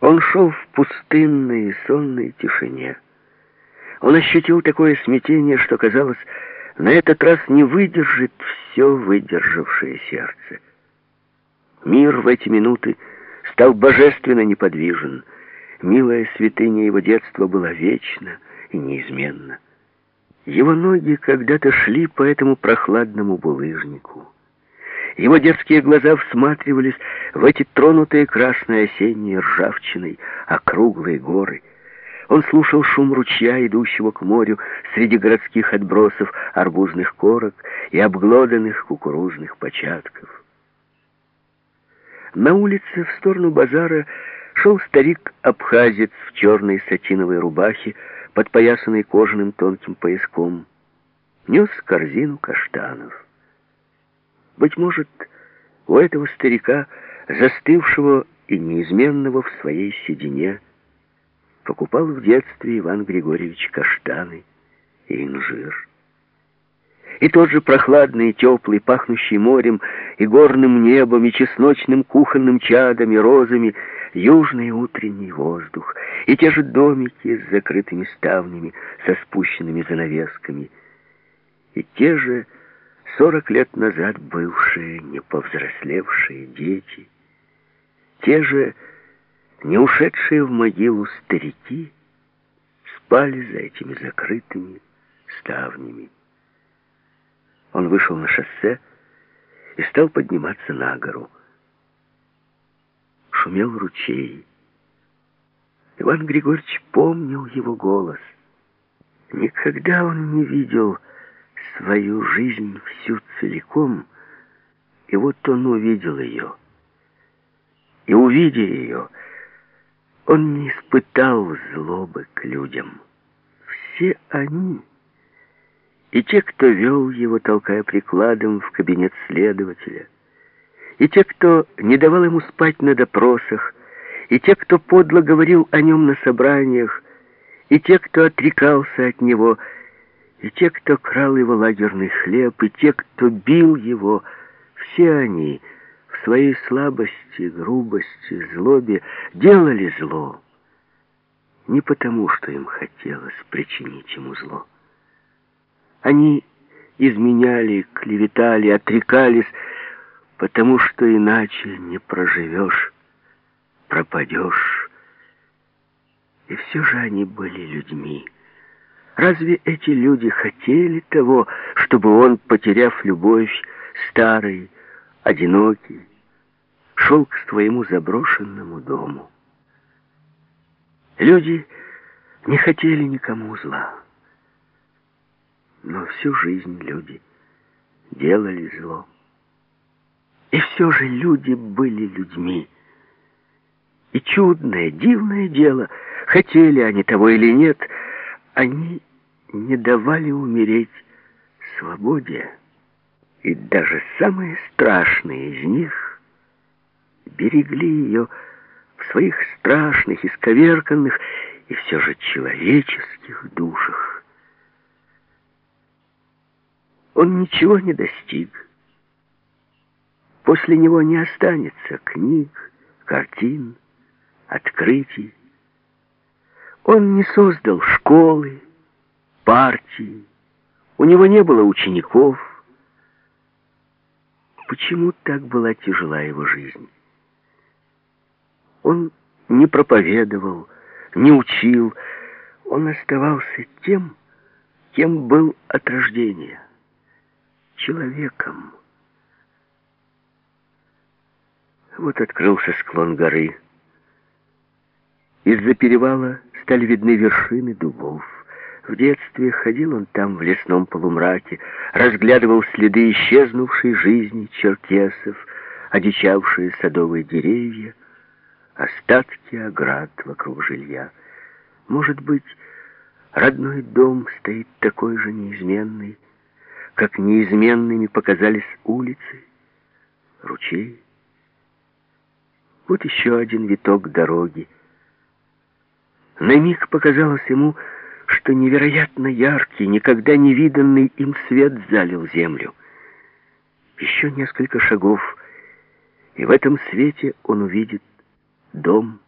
Он шел в пустынной и сонной тишине. Он ощутил такое смятение, что, казалось, на этот раз не выдержит все выдержавшее сердце. Мир в эти минуты стал божественно неподвижен. Милая святыня его детства была вечна и неизменна. Его ноги когда-то шли по этому прохладному булыжнику. Его детские глаза всматривались в эти тронутые красной осенней ржавчиной округлые горы. Он слушал шум ручья, идущего к морю среди городских отбросов арбузных корок и обглоданных кукурузных початков. На улице в сторону базара шел старик-абхазец в черной сатиновой рубахе, подпоясанной кожаным тонким пояском. Нес корзину каштанов. Быть может, у этого старика, застывшего и неизменного в своей седине, покупал в детстве Иван Григорьевич каштаны и инжир. И тот же прохладный, теплый, пахнущий морем и горным небом, и чесночным кухонным чадами, розами, южный утренний воздух, и те же домики с закрытыми ставнями, со спущенными занавесками, и те же сорок лет назад бывшие, не повзрослевшие дети, те же не ушедшие в могилу старики спали за этими закрытыми ставнями. Он вышел на шоссе и стал подниматься на гору. Шумел ручей. Иван Григорьевич помнил его голос. Никогда он не видел свою жизнь всю целиком, и вот он увидел ее. И увидя ее, он не испытал злобы к людям. Все они, и те, кто вел его, толкая прикладом в кабинет следователя, и те, кто не давал ему спать на допросах, и те, кто подло говорил о нем на собраниях, и те, кто отрекался от него — и те, кто крал его лагерный хлеб, и те, кто бил его, все они в своей слабости, грубости, злобе делали зло. Не потому, что им хотелось причинить ему зло. Они изменяли, клеветали, отрекались, потому что иначе не проживешь, пропадешь. И все же они были людьми. Разве эти люди хотели того, чтобы он, потеряв любовь, старый, одинокий, шел к своему заброшенному дому? Люди не хотели никому зла. Но всю жизнь люди делали зло. И все же люди были людьми. И чудное, дивное дело, хотели они того или нет, они не давали умереть свободе, и даже самые страшные из них берегли ее в своих страшных, исковерканных и все же человеческих душах. Он ничего не достиг. После него не останется книг, картин, открытий. Он не создал школы, партии, у него не было учеников. Почему так была тяжела его жизнь? Он не проповедовал, не учил, он оставался тем, кем был от рождения, человеком. Вот открылся склон горы. Из-за перевала стали видны вершины дубов. В детстве ходил он там в лесном полумраке, разглядывал следы исчезнувшей жизни черкесов, одичавшие садовые деревья, остатки оград вокруг жилья. Может быть, родной дом стоит такой же неизменный, как неизменными показались улицы, ручей. Вот еще один виток дороги. На миг показалось ему, что невероятно яркий, никогда не виданный им свет залил землю. Еще несколько шагов, и в этом свете он увидит дом,